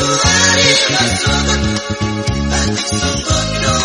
Somebody, somebody, somebody, somebody, somebody,